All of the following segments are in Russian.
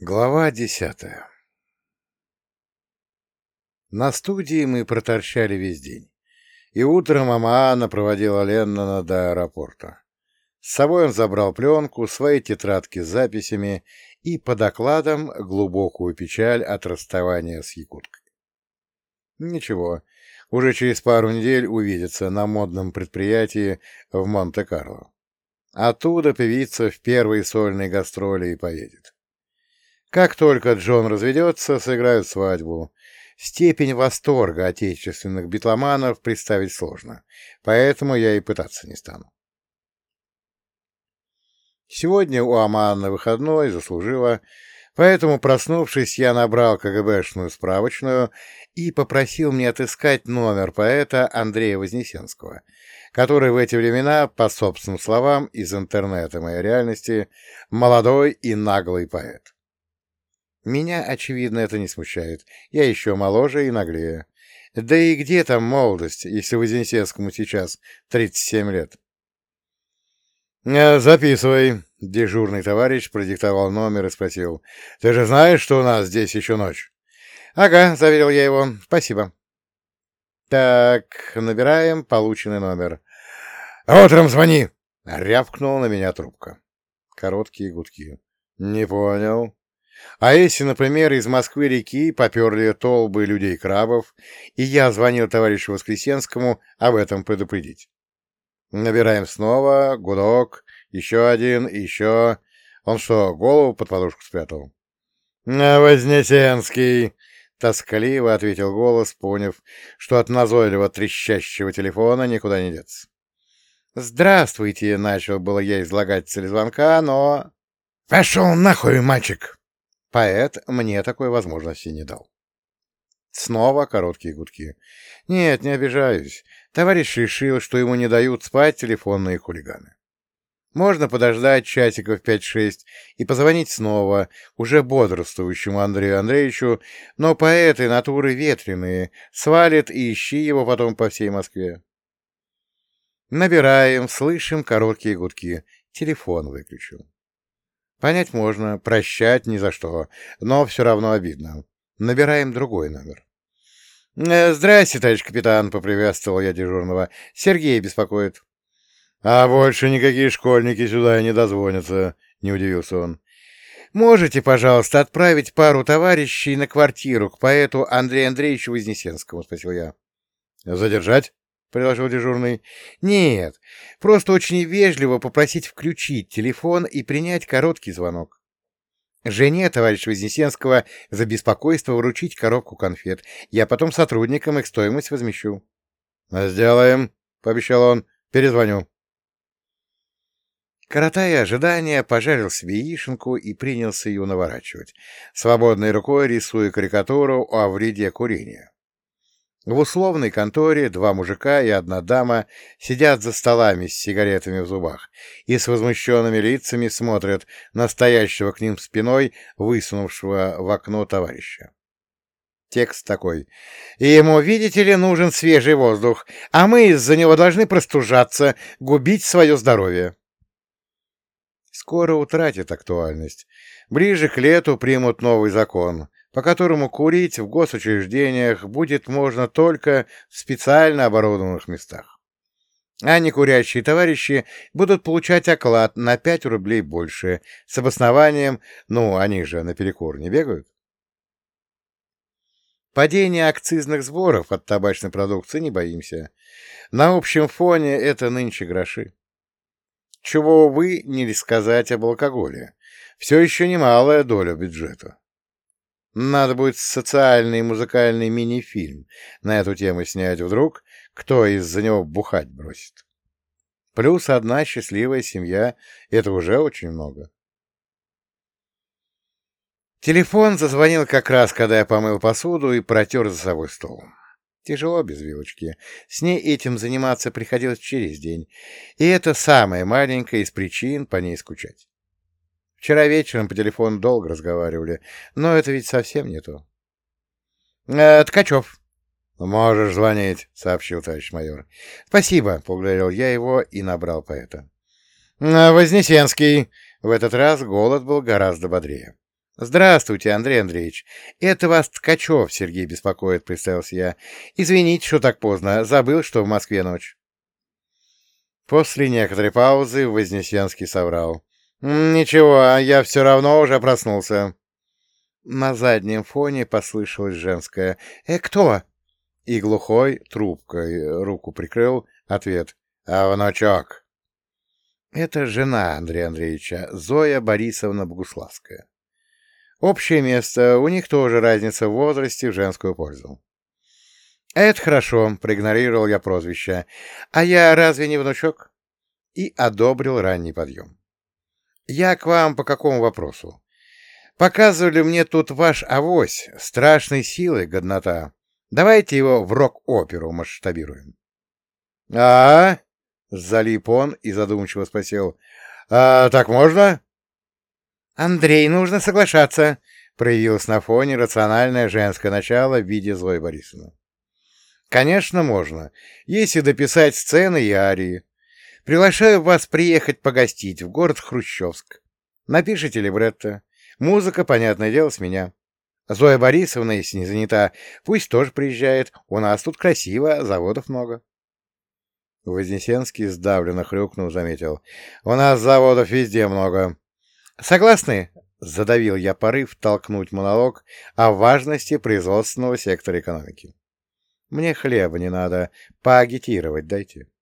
Глава десятая На студии мы проторчали весь день, и утром Амаана проводила Леннона до аэропорта. С собой он забрал пленку, свои тетрадки с записями и по докладам глубокую печаль от расставания с Якуткой. Ничего, уже через пару недель увидится на модном предприятии в Монте-Карло. Оттуда певица в первые сольные гастроли и поедет. Как только Джон разведется, сыграют свадьбу. Степень восторга отечественных битломанов представить сложно, поэтому я и пытаться не стану. Сегодня у Аманны выходной, заслужила, поэтому, проснувшись, я набрал КГБшную справочную и попросил мне отыскать номер поэта Андрея Вознесенского, который в эти времена, по собственным словам, из интернета моей реальности, молодой и наглый поэт. Меня, очевидно, это не смущает. Я еще моложе и наглее. Да и где там молодость, если Вознесенскому сейчас 37 лет? «Э, «Записывай», — дежурный товарищ продиктовал номер и спросил. «Ты же знаешь, что у нас здесь еще ночь?» «Ага», — заверил я его. «Спасибо». «Так, набираем полученный номер». «Утром звони!» — рявкнула на меня трубка. Короткие гудки. «Не понял». А если, например, из Москвы-реки поперли толбы людей-крабов, и я звонил товарищу Воскресенскому об этом предупредить? Набираем снова, гудок, еще один, еще... Он что, голову под подушку спрятал? «Вознесенский!» — тоскливо ответил голос, поняв, что от назойливо трещащего телефона никуда не деться. «Здравствуйте!» — начал было я излагать цель звонка, но... «Пошел нахуй, мальчик!» Поэт мне такой возможности не дал. Снова короткие гудки. Нет, не обижаюсь. Товарищ решил, что ему не дают спать телефонные хулиганы. Можно подождать часиков пять-шесть и позвонить снова, уже бодрствующему Андрею Андреевичу, но поэты натуры ветреные, свалит и ищи его потом по всей Москве. Набираем, слышим короткие гудки. Телефон выключил. Понять можно, прощать ни за что, но все равно обидно. Набираем другой номер. «Э, «Здрасте, товарищ капитан», — поприветствовал я дежурного. «Сергей беспокоит». «А больше никакие школьники сюда не дозвонятся», — не удивился он. «Можете, пожалуйста, отправить пару товарищей на квартиру к поэту Андрею Андреевичу Вознесенскому?» — спросил я. «Задержать?» — предложил дежурный. «Нет, просто очень вежливо попросить включить телефон и принять короткий звонок. Жене товарища Вознесенского за беспокойство вручить коробку конфет. Я потом сотрудникам их стоимость возмещу». «Сделаем», — пообещал он. «Перезвоню». Коротая ожидания, пожарил себе яишенку и принялся ее наворачивать, свободной рукой рисуя карикатуру о вреде курения. В условной конторе два мужика и одна дама сидят за столами с сигаретами в зубах и с возмущенными лицами смотрят на стоящего к ним спиной высунувшего в окно товарища. Текст такой. «Ему, видите ли, нужен свежий воздух, а мы из-за него должны простужаться, губить свое здоровье». Скоро утратит актуальность. Ближе к лету примут новый закон по которому курить в госучреждениях будет можно только в специально оборудованных местах. А некурящие товарищи будут получать оклад на 5 рублей больше, с обоснованием, ну, они же наперекор не бегают. Падение акцизных сборов от табачной продукции не боимся. На общем фоне это нынче гроши. Чего вы не сказать об алкоголе. Все еще немалая доля бюджета. Надо будет социальный музыкальный мини-фильм на эту тему снять вдруг, кто из-за него бухать бросит. Плюс одна счастливая семья — это уже очень много. Телефон зазвонил как раз, когда я помыл посуду и протер за собой стол. Тяжело без вилочки. С ней этим заниматься приходилось через день. И это самая маленькая из причин по ней скучать. Вчера вечером по телефону долго разговаривали, но это ведь совсем не то. «Э, Ткачев. Можешь звонить, сообщил товарищ майор. Спасибо, поблагодарил я его и набрал поэта. «Э, Вознесенский. В этот раз голод был гораздо бодрее. Здравствуйте, Андрей Андреевич. Это вас Ткачев Сергей беспокоит, представился я. Извините, что так поздно. Забыл, что в Москве ночь. После некоторой паузы Вознесенский соврал. «Ничего, я все равно уже проснулся». На заднем фоне послышалось женское «Э, кто?» И глухой трубкой руку прикрыл ответ «А внучок». Это жена Андрея Андреевича, Зоя Борисовна Богуславская. Общее место, у них тоже разница в возрасте в женскую пользу. «Это хорошо», — проигнорировал я прозвище. «А я разве не внучок?» И одобрил ранний подъем. «Я к вам по какому вопросу? Показывали мне тут ваш авось, страшной силы годнота. Давайте его в рок-оперу масштабируем». «А-а-а?» — залип он и задумчиво спросил. «А так можно?» «Андрей, нужно соглашаться», — проявилось на фоне рациональное женское начало в виде Зои Борисовны. Конечно, можно, если дописать сцены и арии. Приглашаю вас приехать погостить в город Хрущевск. Напишите либретто. Музыка, понятное дело, с меня. Зоя Борисовна, если не занята, пусть тоже приезжает. У нас тут красиво, заводов много. Вознесенский сдавленно хрюкнул, заметил. У нас заводов везде много. Согласны? Задавил я порыв толкнуть монолог о важности производственного сектора экономики. Мне хлеба не надо, поагитировать дайте. —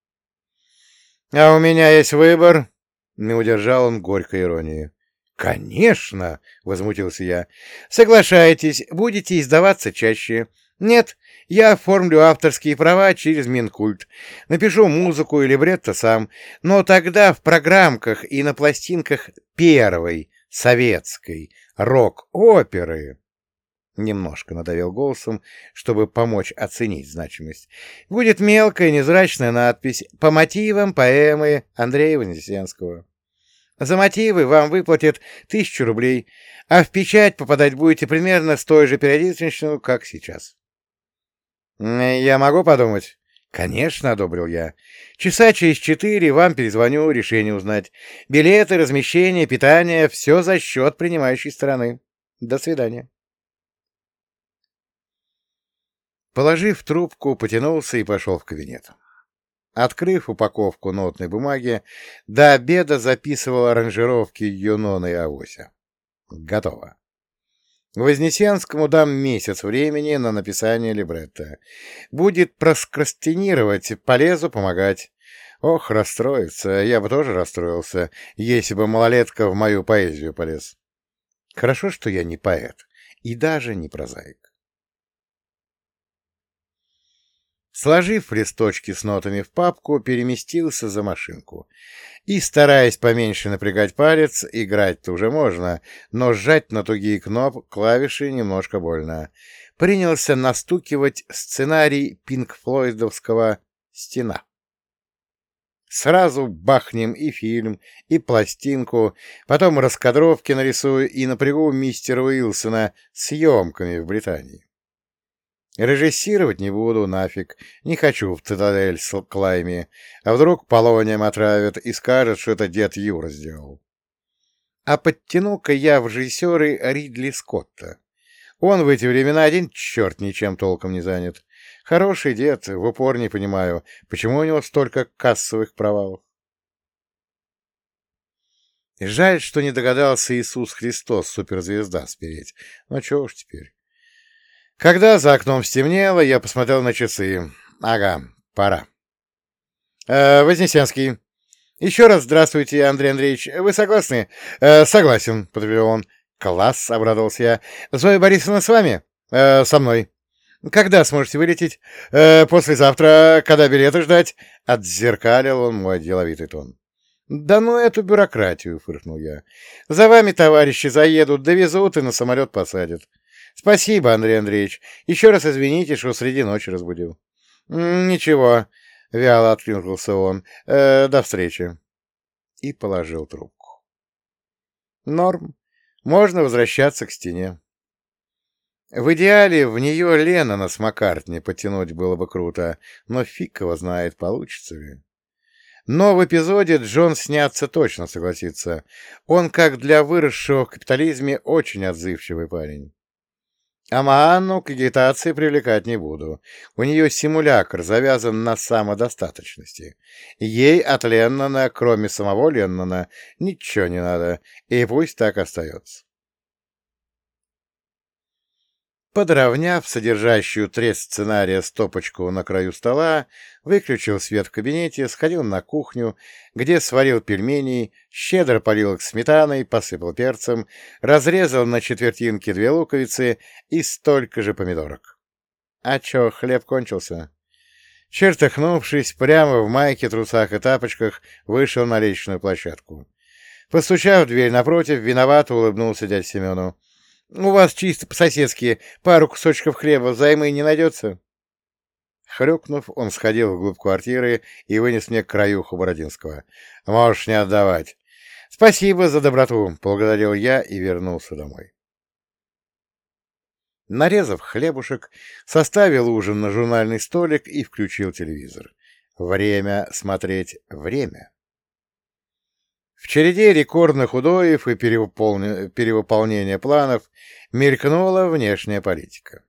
А у меня есть выбор, — не удержал он горькой иронии. — Конечно, — возмутился я. — Соглашайтесь, будете издаваться чаще. Нет, я оформлю авторские права через Минкульт. Напишу музыку или бретто сам, но тогда в программках и на пластинках первой, советской, рок-оперы Немножко надавил голосом, чтобы помочь оценить значимость. Будет мелкая незрачная надпись «По мотивам поэмы Андрея Вознесенского». За мотивы вам выплатят тысячу рублей, а в печать попадать будете примерно с той же периодичностью, как сейчас. «Я могу подумать?» «Конечно», — одобрил я. «Часа через четыре вам перезвоню, решение узнать. Билеты, размещение, питание — все за счет принимающей стороны. До свидания». Положив трубку, потянулся и пошел в кабинет. Открыв упаковку нотной бумаги, до обеда записывал аранжировки Юнона и Авося. Готово. Вознесенскому дам месяц времени на написание либретто. Будет проскрастинировать, полезу помогать. Ох, расстроится, я бы тоже расстроился, если бы малолетка в мою поэзию полез. Хорошо, что я не поэт и даже не прозаик. Сложив листочки с нотами в папку, переместился за машинку. И, стараясь поменьше напрягать палец, играть-то уже можно, но сжать на тугие кноп клавиши немножко больно. Принялся настукивать сценарий пинк-флойдовского «Стена». Сразу бахнем и фильм, и пластинку, потом раскадровки нарисую и напрягу мистера Уилсона съемками в Британии. Режиссировать не буду, нафиг. Не хочу в цитадель с Клайми. А вдруг полонием отравят и скажут, что это дед Юра сделал. А подтяну-ка я в режиссеры Ридли Скотта. Он в эти времена один черт ничем толком не занят. Хороший дед, в упор не понимаю, почему у него столько кассовых провалов. Жаль, что не догадался Иисус Христос суперзвезда спереть. Ну, чего уж теперь. Когда за окном стемнело, я посмотрел на часы. Ага, пора. Э, Вознесенский. Еще раз здравствуйте, Андрей Андреевич. Вы согласны? Э, согласен, подтвердил он. Класс, обрадовался я. Зоя Борисовна с вами? Э, со мной. Когда сможете вылететь? Э, послезавтра. Когда билеты ждать? Отзеркалил он мой деловитый тон. «Да ну эту бюрократию!» — фыркнул я. «За вами, товарищи, заедут, довезут и на самолет посадят. Спасибо, Андрей Андреевич. Еще раз извините, что среди ночи разбудил. Ничего, вяло откликнулся он. Э, до встречи. И положил трубку. Норм. Можно возвращаться к стене. В идеале в нее Лена на смокартне потянуть было бы круто, но фиг его знает, получится ли. Но в эпизоде Джон сняться точно согласится. Он, как для выросшего в капитализме, очень отзывчивый парень. А Маанну к агитации привлекать не буду. У нее симулятор завязан на самодостаточности. Ей от Леннона, кроме самого Леннона, ничего не надо, и пусть так остается. Подровняв содержащую треть сценария стопочку на краю стола, выключил свет в кабинете, сходил на кухню, где сварил пельмени, щедро полил их сметаной, посыпал перцем, разрезал на четвертинки две луковицы и столько же помидорок. А чё, хлеб кончился? Чертыхнувшись, прямо в майке, трусах и тапочках, вышел на лестничную площадку. Постучав в дверь напротив, виновато улыбнулся дядь Семену. У вас чисто по-соседски пару кусочков хлеба взаймы не найдется? Хрюкнув, он сходил вглубь квартиры и вынес мне краюху Бородинского. «Можешь не отдавать». «Спасибо за доброту», — благодарил я и вернулся домой. Нарезав хлебушек, составил ужин на журнальный столик и включил телевизор. Время смотреть время. В череде рекордных удоев и перевыполнения планов мелькнула внешняя политика.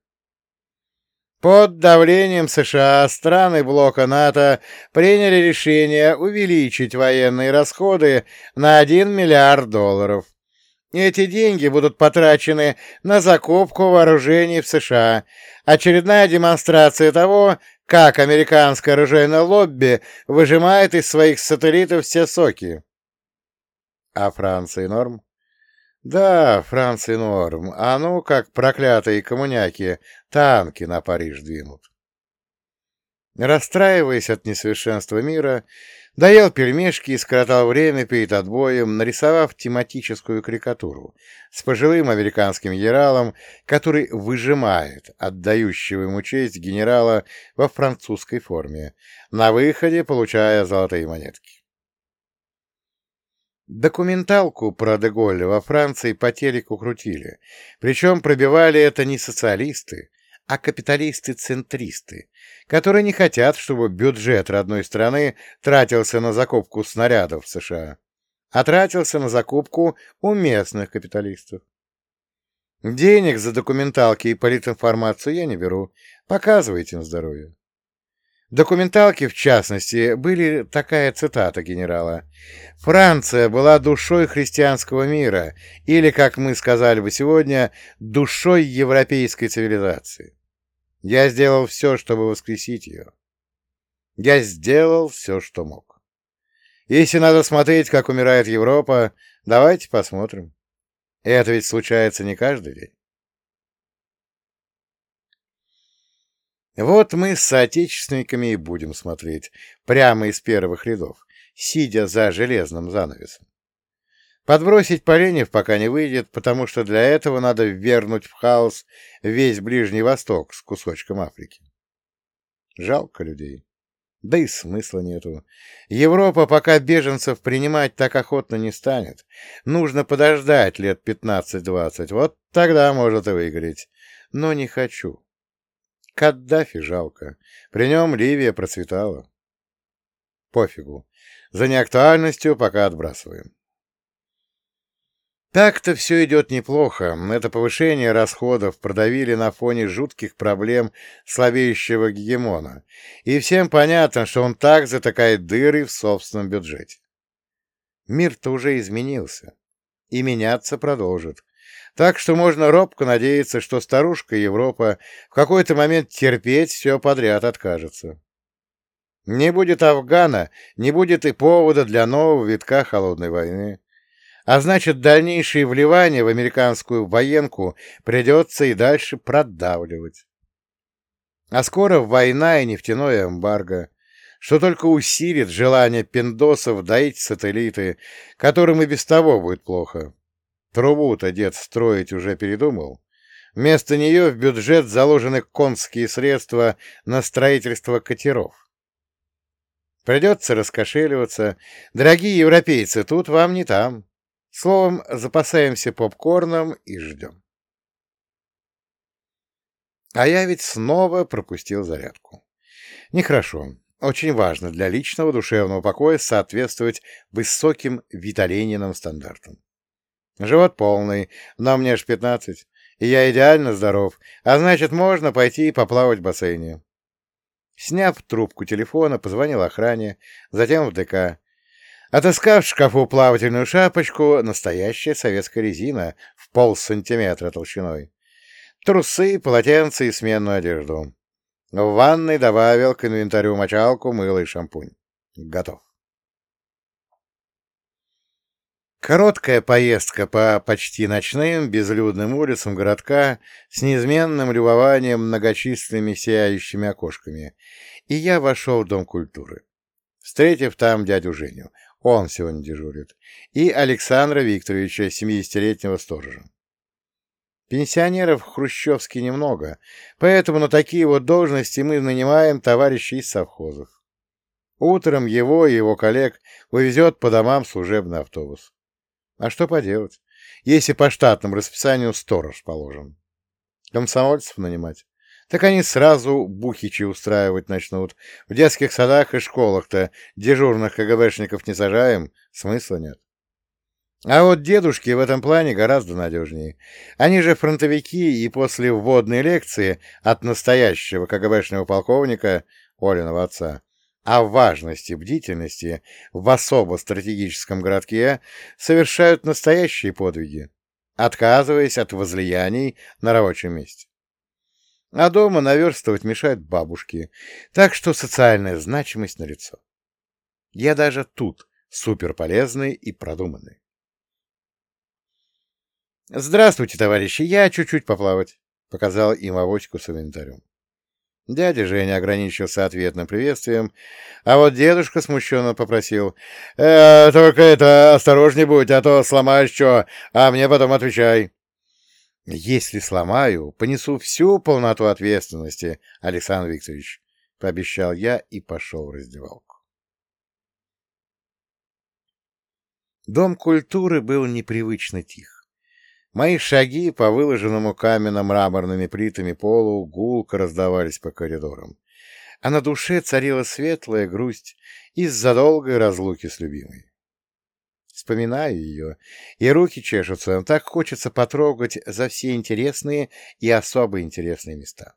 Под давлением США страны блока НАТО приняли решение увеличить военные расходы на 1 миллиард долларов. Эти деньги будут потрачены на закупку вооружений в США. Очередная демонстрация того, как американское оружейное лобби выжимает из своих сателлитов все соки. А Франции норм? Да, Франции норм. А ну, как проклятые коммуняки, танки на Париж двинут. Расстраиваясь от несовершенства мира, доел пельмешки и скоротал время перед отбоем, нарисовав тематическую карикатуру с пожилым американским генералом, который выжимает отдающего ему честь генерала во французской форме, на выходе получая золотые монетки. Документалку про Деголля во Франции по телеку крутили, причем пробивали это не социалисты, а капиталисты-центристы, которые не хотят, чтобы бюджет родной страны тратился на закупку снарядов в США, а тратился на закупку у местных капиталистов. Денег за документалки и политинформацию я не беру, показывайте на здоровье. Документалки, в частности, были такая цитата генерала. «Франция была душой христианского мира, или, как мы сказали бы сегодня, душой европейской цивилизации. Я сделал все, чтобы воскресить ее. Я сделал все, что мог. Если надо смотреть, как умирает Европа, давайте посмотрим. Это ведь случается не каждый день. Вот мы с соотечественниками и будем смотреть, прямо из первых рядов, сидя за железным занавесом. Подбросить поленьев пока не выйдет, потому что для этого надо вернуть в хаос весь Ближний Восток с кусочком Африки. Жалко людей. Да и смысла нету. Европа пока беженцев принимать так охотно не станет. Нужно подождать лет пятнадцать-двадцать, вот тогда может и выиграть. Но не хочу. Каддафи жалко. При нем Ливия процветала. Пофигу. За неактуальностью пока отбрасываем. Так-то все идет неплохо. Это повышение расходов продавили на фоне жутких проблем слабеющего гегемона. И всем понятно, что он так затыкает дыры в собственном бюджете. Мир-то уже изменился. И меняться продолжит. Так что можно робко надеяться, что старушка Европа в какой-то момент терпеть все подряд откажется. Не будет Афгана, не будет и повода для нового витка холодной войны. А значит, дальнейшие вливания в американскую военку придется и дальше продавливать. А скоро война и нефтяное эмбарго, что только усилит желание пиндосов доить сателлиты, которым и без того будет плохо. Трубу-то дед строить уже передумал. Вместо нее в бюджет заложены конские средства на строительство катеров. Придется раскошеливаться. Дорогие европейцы, тут вам не там. Словом, запасаемся попкорном и ждем. А я ведь снова пропустил зарядку. Нехорошо. Очень важно для личного душевного покоя соответствовать высоким виталининым стандартам. Живот полный, но мне аж пятнадцать, и я идеально здоров, а значит, можно пойти и поплавать в бассейне. Сняв трубку телефона, позвонил охране, затем в ДК. Отыскав в шкафу плавательную шапочку, настоящая советская резина в полсантиметра толщиной. Трусы, полотенце и сменную одежду. В ванной добавил к инвентарю мочалку, мыло и шампунь. Готов. Короткая поездка по почти ночным, безлюдным улицам городка с неизменным любованием многочисленными сияющими окошками, и я вошел в Дом культуры, встретив там дядю Женю, он сегодня дежурит, и Александра Викторовича, 70-летнего сторожа. Пенсионеров в Хрущевске немного, поэтому на такие вот должности мы нанимаем товарищей из совхозов. Утром его и его коллег вывезет по домам служебный автобус. А что поделать, если по штатному расписанию сторож положен? Комсомольцев нанимать? Так они сразу бухичи устраивать начнут. В детских садах и школах-то дежурных КГБшников не сажаем, смысла нет. А вот дедушки в этом плане гораздо надежнее. Они же фронтовики, и после вводной лекции от настоящего КГБшного полковника, Олиного отца, о важности бдительности в особо стратегическом городке совершают настоящие подвиги, отказываясь от возлияний на рабочем месте. А дома наверстывать мешают бабушки, так что социальная значимость налицо. Я даже тут суперполезный и продуманный. «Здравствуйте, товарищи, я чуть-чуть поплавать», — показал им авоську с инвентарем. Дядя Женя ограничился ответным приветствием, а вот дедушка смущенно попросил. «Э, «Только это осторожней будь, а то сломаешь что, а мне потом отвечай». «Если сломаю, понесу всю полноту ответственности, Александр Викторович», — пообещал я и пошел в раздевалку. Дом культуры был непривычно тих. Мои шаги по выложенному каменно-мраморными плитами полу гулко раздавались по коридорам, а на душе царила светлая грусть из-за долгой разлуки с любимой. Вспоминаю ее, и руки чешутся, так хочется потрогать за все интересные и особо интересные места.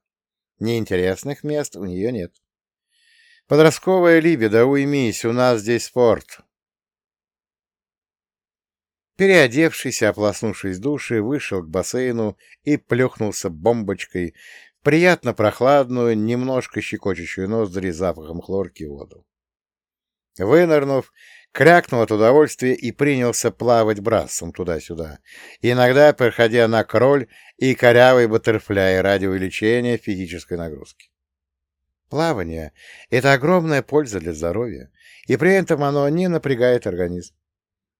Неинтересных мест у нее нет. Подростковая либидо, уймись, у нас здесь спорт. Переодевшись и ополоснувшись в душе, вышел к бассейну и плюхнулся бомбочкой приятно прохладную, немножко щекочущую ноздри запахом хлорки воду. Вынырнув, крякнул от удовольствия и принялся плавать брасом туда-сюда, иногда проходя на кроль и корявый баттерфляй ради увеличения физической нагрузки. Плавание — это огромная польза для здоровья, и при этом оно не напрягает организм.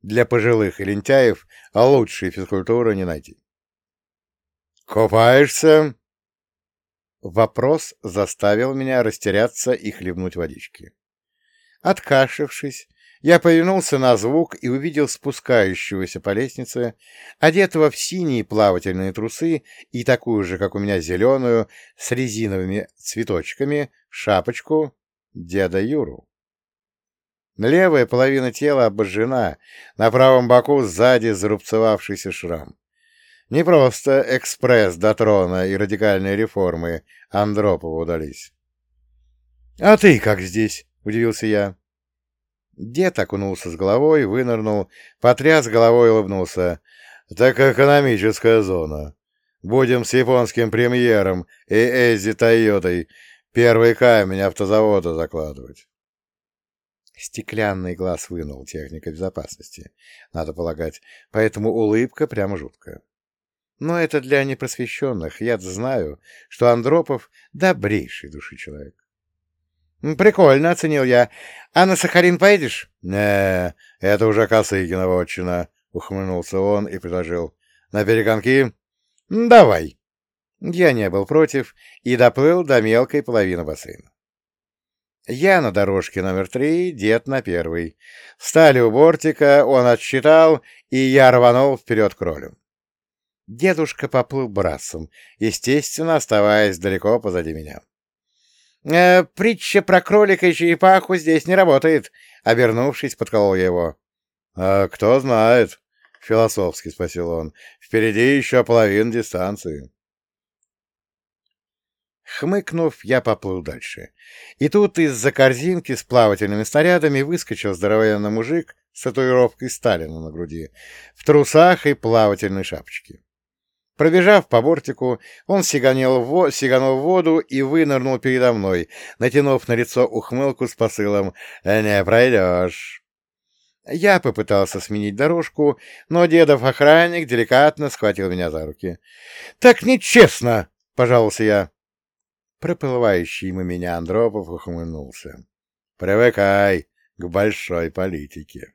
Для пожилых и лентяев лучшей физкультуры не найти. «Купаешься?» Вопрос заставил меня растеряться и хлебнуть водички. Откашившись, я повернулся на звук и увидел спускающегося по лестнице, одетого в синие плавательные трусы и такую же, как у меня, зеленую, с резиновыми цветочками, шапочку деда Юру. Левая половина тела обожжена, на правом боку сзади зарубцевавшийся шрам. Не просто экспресс до трона и радикальные реформы Андропова удались. — А ты как здесь? — удивился я. Дед окунулся с головой, вынырнул, потряс головой и улыбнулся. — Так экономическая зона. Будем с японским премьером и Эзи Тойотой первый камень автозавода закладывать. Стеклянный глаз вынул техника безопасности, надо полагать, поэтому улыбка прямо жуткая. Но это для непросвещенных. я знаю, что Андропов — добрейший души человек. «Прикольно», — оценил я. «А на Сахарин поедешь?» «Не, это уже Косыгина вотчина», — ухмыльнулся он и предложил. «На перегонки?» «Давай». Я не был против и доплыл до мелкой половины бассейна. Я на дорожке номер три, дед на первый. Встали у бортика, он отсчитал, и я рванул вперед кролем. Дедушка поплыл брасом, естественно, оставаясь далеко позади меня. э, притча про кролика и черепаху здесь не работает», — обернувшись, подколол я его. «А кто знает», — философски спросил он, — «впереди еще половина дистанции». Хмыкнув, я поплыл дальше. И тут из-за корзинки с плавательными снарядами выскочил здоровенный мужик с татуировкой Сталина на груди, в трусах и плавательной шапочке. Пробежав по бортику, он сиганул в, во... сиганул в воду и вынырнул передо мной, натянув на лицо ухмылку с посылом «Не пройдешь». Я попытался сменить дорожку, но дедов охранник деликатно схватил меня за руки. «Так нечестно!» — пожаловался я. Проплывающий мимо меня Андропов ухмыльнулся. «Привыкай к большой политике».